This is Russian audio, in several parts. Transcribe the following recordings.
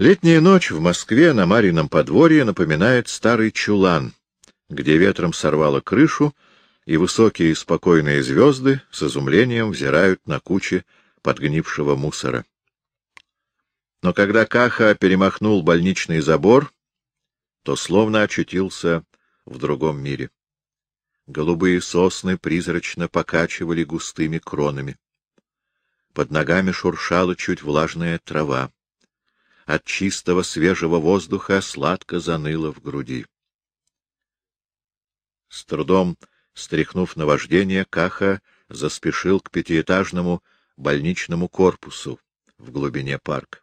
Летняя ночь в Москве на Марином подворье напоминает старый чулан, где ветром сорвало крышу, и высокие спокойные звезды с изумлением взирают на кучи подгнившего мусора. Но когда Каха перемахнул больничный забор, то словно очутился в другом мире. Голубые сосны призрачно покачивали густыми кронами. Под ногами шуршала чуть влажная трава. От чистого свежего воздуха сладко заныло в груди. С трудом стряхнув наваждение, Каха заспешил к пятиэтажному больничному корпусу в глубине парка.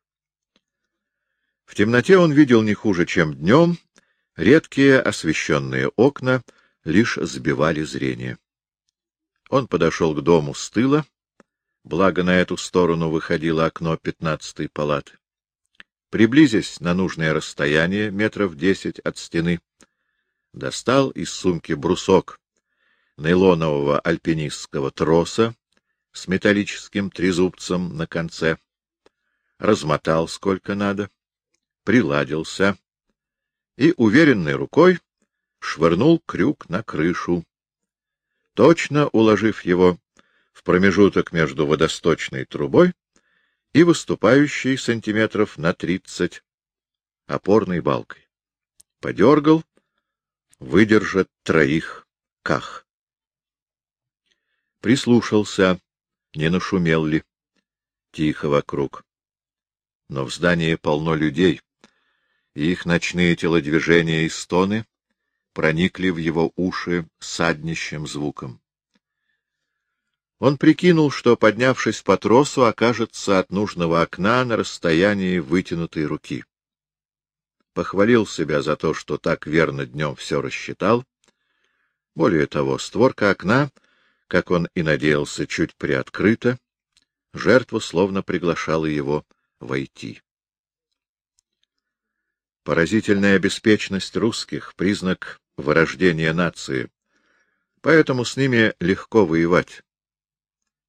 В темноте он видел не хуже, чем днем, редкие освещенные окна лишь сбивали зрение. Он подошел к дому с тыла, благо на эту сторону выходило окно пятнадцатой палаты. Приблизясь на нужное расстояние, метров десять от стены, достал из сумки брусок нейлонового альпинистского троса с металлическим трезубцем на конце, размотал сколько надо, приладился и уверенной рукой швырнул крюк на крышу, точно уложив его в промежуток между водосточной трубой и выступающей сантиметров на тридцать опорной балкой. Подергал, выдержат троих ках. Прислушался, не нашумел ли. Тихо вокруг. Но в здании полно людей, и их ночные телодвижения и стоны проникли в его уши саднищем звуком. Он прикинул, что, поднявшись по тросу, окажется от нужного окна на расстоянии вытянутой руки. Похвалил себя за то, что так верно днем все рассчитал. Более того, створка окна — как он и надеялся, чуть приоткрыто, жертва словно приглашала его войти. Поразительная беспечность русских — признак вырождения нации, поэтому с ними легко воевать.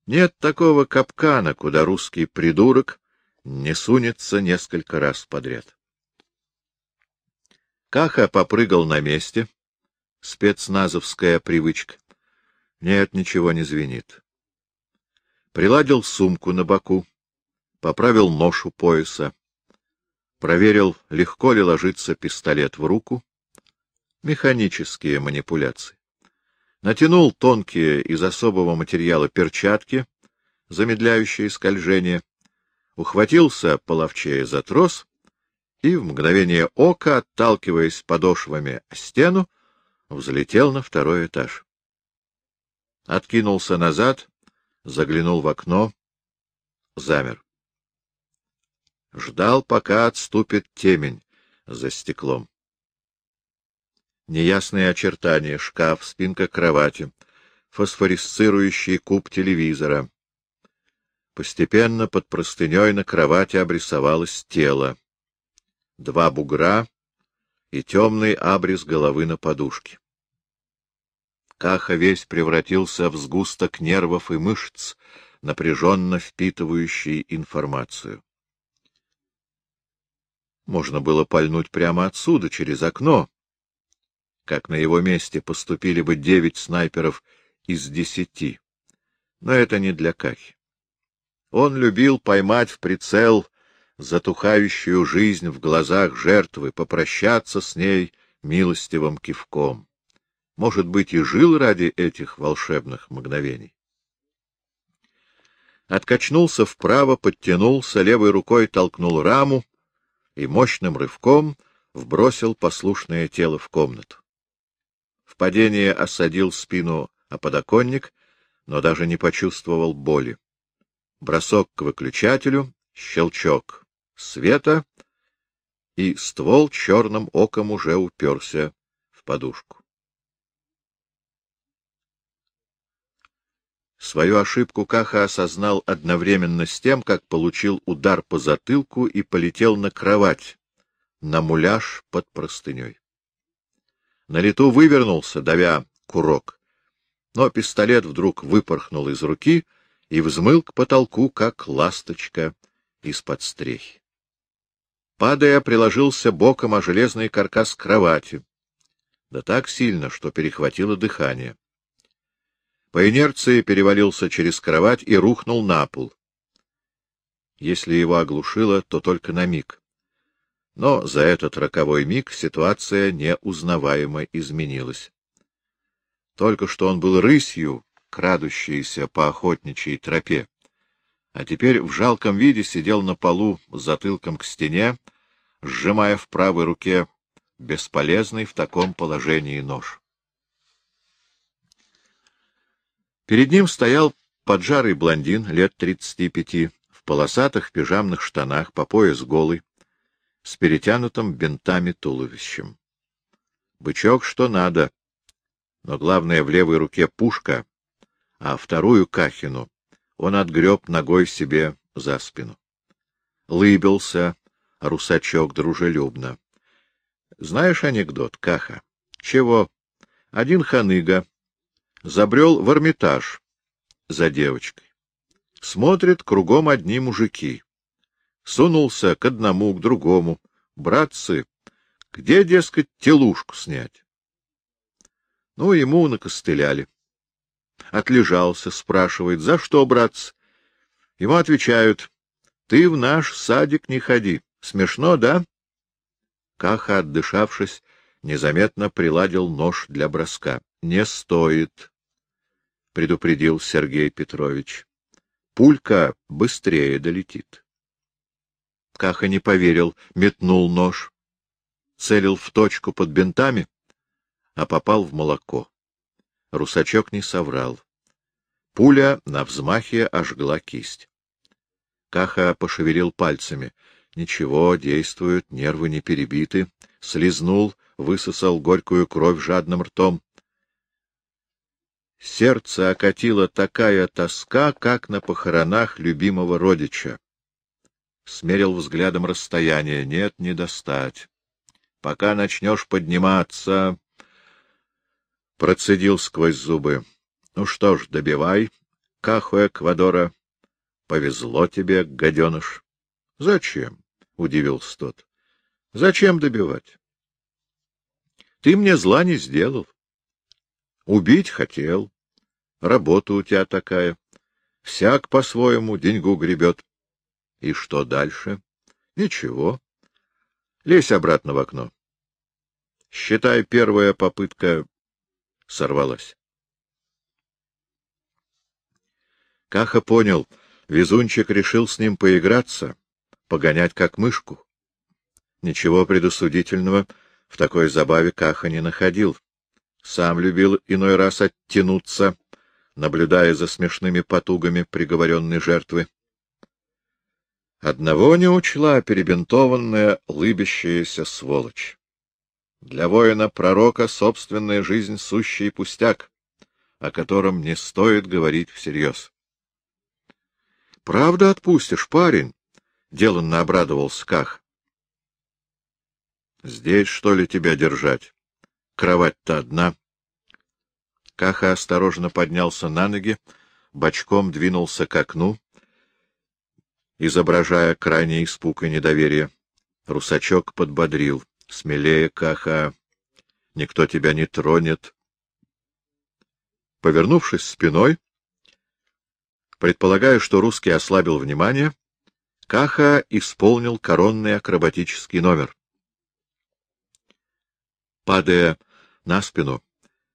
Нет такого капкана, куда русский придурок не сунется несколько раз подряд. Каха попрыгал на месте, спецназовская привычка. Нет, ничего не звенит. Приладил сумку на боку, поправил нож у пояса, проверил, легко ли ложится пистолет в руку. Механические манипуляции. Натянул тонкие из особого материала перчатки, замедляющие скольжение, ухватился половчее за трос и в мгновение ока, отталкиваясь подошвами о стену, взлетел на второй этаж откинулся назад, заглянул в окно, замер. Ждал, пока отступит темень за стеклом. Неясные очертания, шкаф, спинка кровати, фосфорисцирующий куб телевизора. Постепенно под простыней на кровати обрисовалось тело. Два бугра и темный абрис головы на подушке. Каха весь превратился в сгусток нервов и мышц, напряженно впитывающий информацию. Можно было пальнуть прямо отсюда, через окно. Как на его месте поступили бы девять снайперов из десяти. Но это не для Кахи. Он любил поймать в прицел затухающую жизнь в глазах жертвы, попрощаться с ней милостивым кивком может быть, и жил ради этих волшебных мгновений. Откачнулся вправо, подтянулся, левой рукой толкнул раму и мощным рывком вбросил послушное тело в комнату. Падении осадил спину о подоконник, но даже не почувствовал боли. Бросок к выключателю, щелчок света, и ствол черным оком уже уперся в подушку. Свою ошибку Каха осознал одновременно с тем, как получил удар по затылку и полетел на кровать, на муляж под простыней. На лету вывернулся, давя курок, но пистолет вдруг выпорхнул из руки и взмыл к потолку, как ласточка из-под стрехи. падая, приложился боком о железный каркас кровати, да так сильно, что перехватило дыхание. По инерции перевалился через кровать и рухнул на пол. Если его оглушило, то только на миг. Но за этот роковой миг ситуация неузнаваемо изменилась. Только что он был рысью, крадущейся по охотничьей тропе, а теперь в жалком виде сидел на полу затылком к стене, сжимая в правой руке бесполезный в таком положении нож. Перед ним стоял поджарый блондин лет тридцати пяти, в полосатых пижамных штанах, по пояс голый, с перетянутым бинтами туловищем. Бычок что надо, но главное в левой руке пушка, а вторую кахину он отгреб ногой себе за спину. Лыбился русачок дружелюбно. Знаешь анекдот, Каха? Чего? Один ханыга забрел в Эрмитаж за девочкой. Смотрит, кругом одни мужики. Сунулся к одному, к другому. Братцы, где, дескать, телушку снять? Ну, ему накостыляли. Отлежался, спрашивает, за что, братцы? Ему отвечают, ты в наш садик не ходи. Смешно, да? Каха, отдышавшись, незаметно приладил нож для броска. — Не стоит, — предупредил Сергей Петрович. — Пулька быстрее долетит. Каха не поверил, метнул нож, целил в точку под бинтами, а попал в молоко. Русачок не соврал. Пуля на взмахе ожгла кисть. Каха пошевелил пальцами. Ничего, действуют, нервы не перебиты. Слизнул, высосал горькую кровь жадным ртом. Сердце окатило такая тоска, как на похоронах любимого родича. Смерил взглядом расстояние. Нет, не достать. Пока начнешь подниматься... Процедил сквозь зубы. Ну что ж, добивай, Каху Эквадора. Повезло тебе, гаденыш. — Зачем? — удивился тот. — Зачем добивать? — Ты мне зла не сделал. Убить хотел. Работа у тебя такая. Всяк по-своему деньгу гребет. И что дальше? Ничего. Лезь обратно в окно. Считай, первая попытка сорвалась. Каха понял, везунчик решил с ним поиграться, погонять как мышку. Ничего предусудительного в такой забаве Каха не находил. Сам любил иной раз оттянуться, наблюдая за смешными потугами приговоренной жертвы. Одного не учла перебинтованная, лыбящаяся сволочь. Для воина-пророка собственная жизнь — сущий пустяк, о котором не стоит говорить всерьез. — Правда отпустишь, парень? — деланно обрадовался Ках. — Здесь, что ли, тебя держать? Кровать-то одна. Каха осторожно поднялся на ноги, бочком двинулся к окну, изображая крайний испуг и недоверие. Русачок подбодрил. — Смелее, Каха, никто тебя не тронет. Повернувшись спиной, предполагая, что русский ослабил внимание, Каха исполнил коронный акробатический номер. Падая на спину,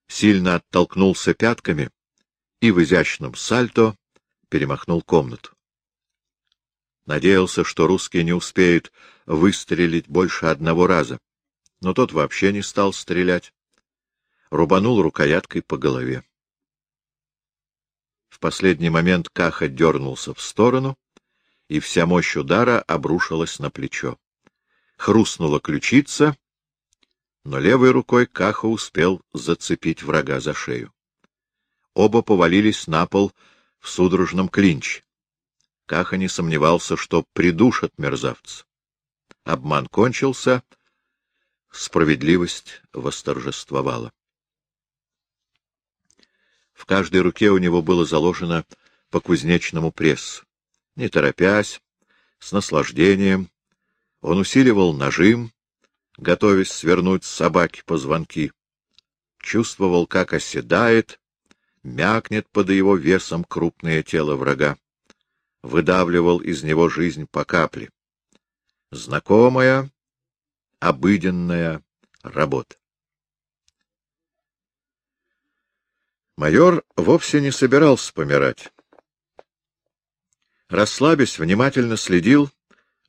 сильно оттолкнулся пятками и в изящном сальто перемахнул комнату. Надеялся, что русский не успеет выстрелить больше одного раза, но тот вообще не стал стрелять. Рубанул рукояткой по голове. В последний момент Каха дернулся в сторону, и вся мощь удара обрушилась на плечо. Хрустнула ключица, но левой рукой Каха успел зацепить врага за шею. Оба повалились на пол в судорожном клинче. Каха не сомневался, что придушат мерзавца. Обман кончился, справедливость восторжествовала. В каждой руке у него было заложено по кузнечному прессу. Не торопясь, с наслаждением, Он усиливал нажим, готовясь свернуть собаки позвонки. Чувствовал, как оседает, мякнет под его весом крупное тело врага. Выдавливал из него жизнь по капле. Знакомая, обыденная работа. Майор вовсе не собирался помирать. Расслабясь, внимательно следил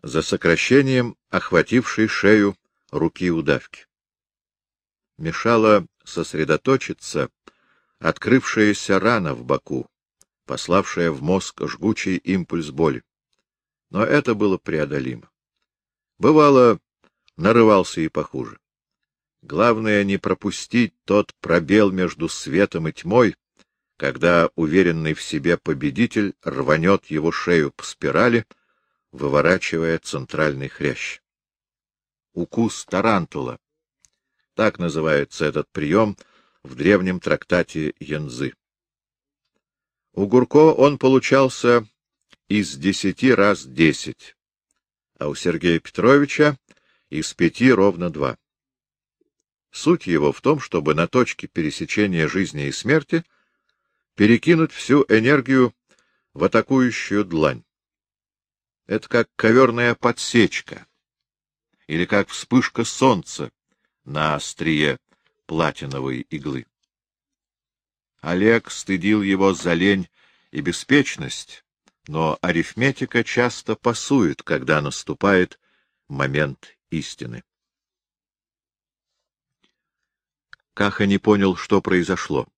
за сокращением охватившей шею руки удавки. Мешало сосредоточиться открывшаяся рана в боку, пославшая в мозг жгучий импульс боли. Но это было преодолимо. Бывало, нарывался и похуже. Главное не пропустить тот пробел между светом и тьмой, когда уверенный в себе победитель рванет его шею по спирали, выворачивая центральный хрящ. Укус тарантула. Так называется этот прием в древнем трактате Янзы. У Гурко он получался из десяти раз десять, а у Сергея Петровича из пяти ровно два. Суть его в том, чтобы на точке пересечения жизни и смерти перекинуть всю энергию в атакующую длань. Это как коверная подсечка или как вспышка солнца на острие платиновой иглы. Олег стыдил его за лень и беспечность, но арифметика часто пасует, когда наступает момент истины. Каха не понял, что произошло.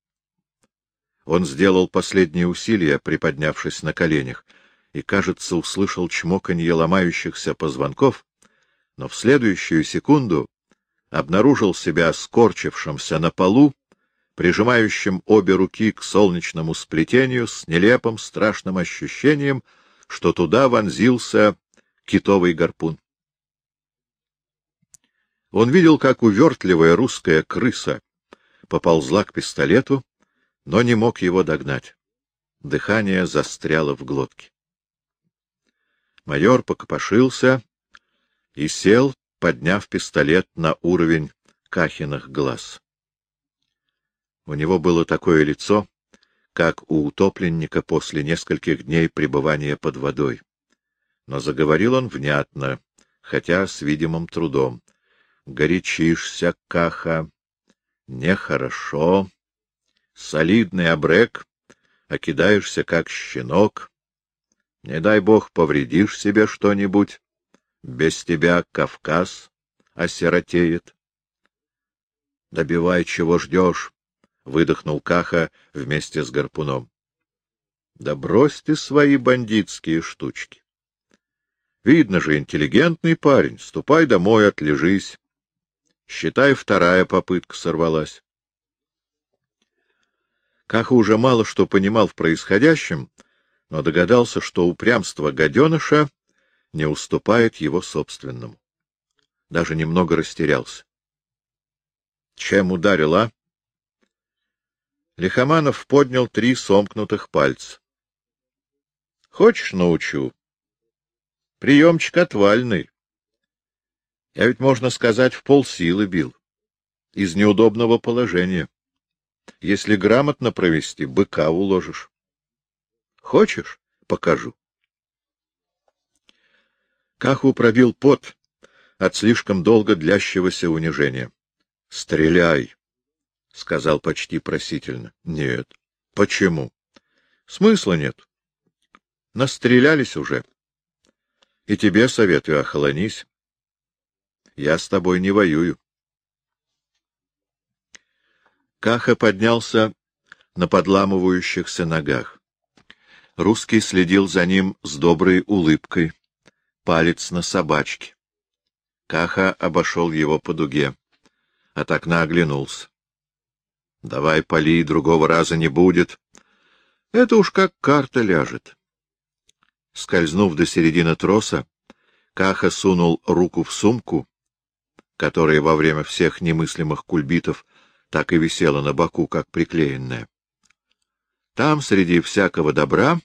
Он сделал последние усилия, приподнявшись на коленях, и, кажется, услышал чмоканье ломающихся позвонков, но в следующую секунду обнаружил себя скорчившимся на полу, прижимающим обе руки к солнечному сплетению с нелепым страшным ощущением, что туда вонзился китовый гарпун. Он видел, как увертливая русская крыса поползла к пистолету, но не мог его догнать. Дыхание застряло в глотке. Майор покопошился и сел, подняв пистолет на уровень Кахиных глаз. У него было такое лицо, как у утопленника после нескольких дней пребывания под водой. Но заговорил он внятно, хотя с видимым трудом. — Горячишься, Каха. Нехорошо. Солидный обрек, а как щенок. Не дай бог повредишь себе что-нибудь. Без тебя Кавказ осиротеет. — Добивай, чего ждешь, — выдохнул Каха вместе с гарпуном. — Да брось ты свои бандитские штучки. Видно же, интеллигентный парень. Ступай домой, отлежись. Считай, вторая попытка сорвалась. Каха уже мало что понимал в происходящем, но догадался, что упрямство гаденыша не уступает его собственному. Даже немного растерялся. Чем ударил, а? Лихоманов поднял три сомкнутых пальца. — Хочешь, научу? Приемчик отвальный. Я ведь, можно сказать, в полсилы бил. Из неудобного положения. Если грамотно провести, быка уложишь. Хочешь, покажу. Каху пробил пот от слишком долго длящегося унижения. — Стреляй, — сказал почти просительно. — Нет. — Почему? — Смысла нет. Настрелялись уже. И тебе советую, охолонись. Я с тобой не воюю. Каха поднялся на подламывающихся ногах. Русский следил за ним с доброй улыбкой, палец на собачке. Каха обошел его по дуге. От окна оглянулся. — Давай пали, другого раза не будет. Это уж как карта ляжет. Скользнув до середины троса, Каха сунул руку в сумку, которая во время всех немыслимых кульбитов так и висела на боку, как приклеенная. Там, среди всякого добра,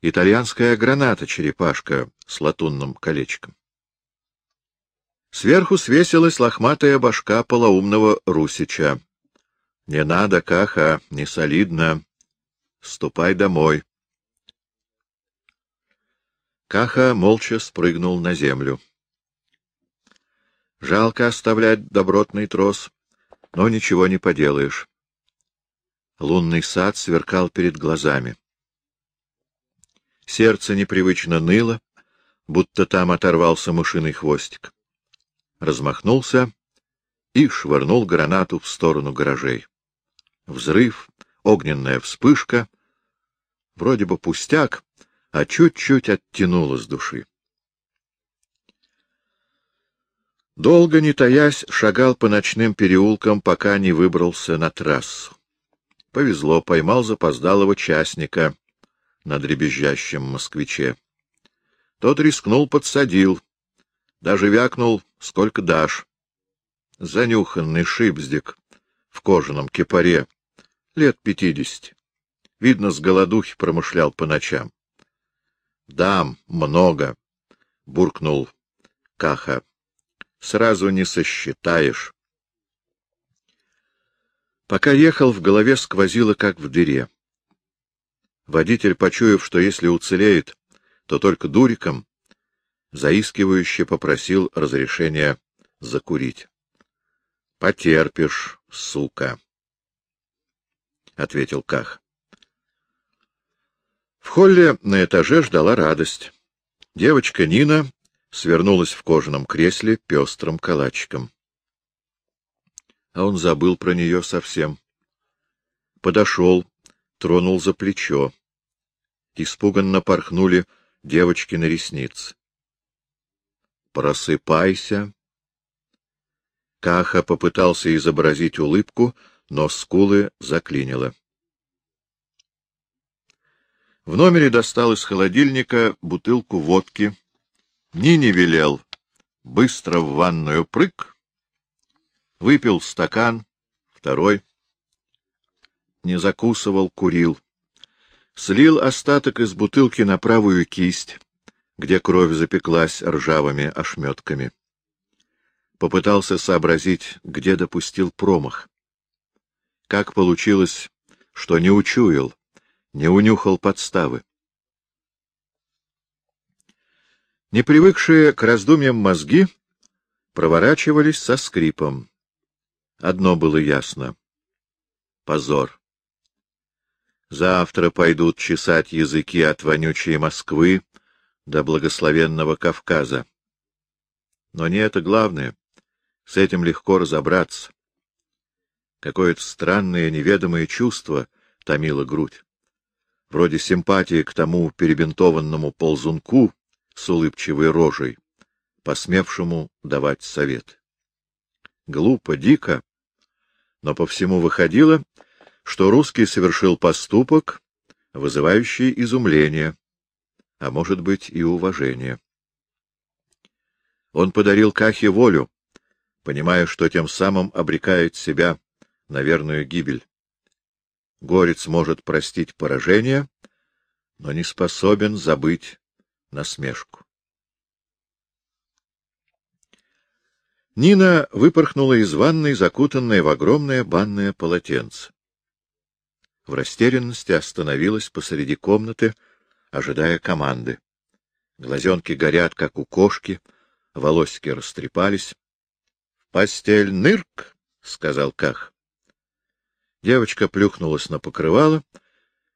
итальянская граната-черепашка с латунным колечком. Сверху свесилась лохматая башка полоумного Русича. — Не надо, Каха, не солидно. Ступай домой. Каха молча спрыгнул на землю. Жалко оставлять добротный трос, но ничего не поделаешь. Лунный сад сверкал перед глазами. Сердце непривычно ныло, будто там оторвался мышиный хвостик. Размахнулся и швырнул гранату в сторону гаражей. Взрыв, огненная вспышка. Вроде бы пустяк, а чуть-чуть оттянуло с души. Долго не таясь, шагал по ночным переулкам, пока не выбрался на трассу. Повезло, поймал запоздалого частника на дребезжащем москвиче. Тот рискнул, подсадил. Даже вякнул, сколько дашь. Занюханный шипздик в кожаном кипаре, лет пятидесяти. Видно, с голодухи промышлял по ночам. — Дам, много, — буркнул Каха. — Сразу не сосчитаешь. Пока ехал, в голове сквозило, как в дыре. Водитель, почуяв, что если уцелеет, то только дуриком, заискивающе попросил разрешения закурить. — Потерпишь, сука, — ответил Ках. В холле на этаже ждала радость. Девочка Нина свернулась в кожаном кресле пестрым калачиком. А он забыл про нее совсем. Подошел, тронул за плечо. Испуганно порхнули девочки на ресниц. «Просыпайся!» Каха попытался изобразить улыбку, но скулы заклинило. В номере достал из холодильника бутылку водки. Нине велел быстро в ванную прыг. Выпил стакан, второй. Не закусывал, курил. Слил остаток из бутылки на правую кисть, где кровь запеклась ржавыми ошметками. Попытался сообразить, где допустил промах. Как получилось, что не учуял, не унюхал подставы. Непривыкшие к раздумьям мозги проворачивались со скрипом. Одно было ясно — позор. Завтра пойдут чесать языки от вонючей Москвы до благословенного Кавказа. Но не это главное. С этим легко разобраться. Какое-то странное неведомое чувство томило грудь вроде симпатии к тому перебинтованному ползунку с улыбчивой рожей, посмевшему давать совет. Глупо, дико, но по всему выходило, что русский совершил поступок, вызывающий изумление, а может быть и уважение. Он подарил Кахе волю, понимая, что тем самым обрекает себя на верную гибель. Горец может простить поражение, но не способен забыть насмешку. Нина выпорхнула из ванной, закутанная в огромное банное полотенце. В растерянности остановилась посреди комнаты, ожидая команды. Глазенки горят, как у кошки, волосики растрепались. — постель нырк, — сказал Ках. Девочка плюхнулась на покрывало,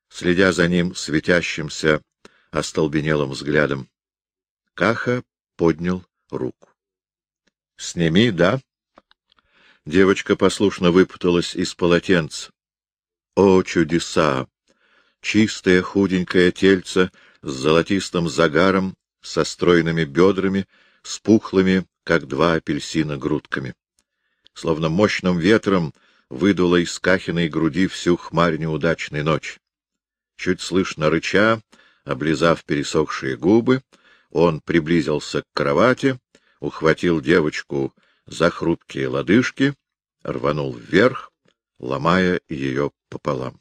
следя за ним светящимся, остолбенелым взглядом. Каха поднял руку. — Сними, да? Девочка послушно выпуталась из полотенца. О, чудеса! Чистое худенькое тельце с золотистым загаром, со стройными бедрами, с пухлыми, как два апельсина, грудками. Словно мощным ветром выдуло из Кахиной груди всю хмарь неудачной ночи. Чуть слышно рыча, облизав пересохшие губы, он приблизился к кровати, ухватил девочку за хрупкие лодыжки, рванул вверх, ломая ее пополам.